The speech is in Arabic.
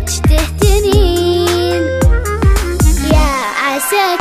حبيتش يا عساك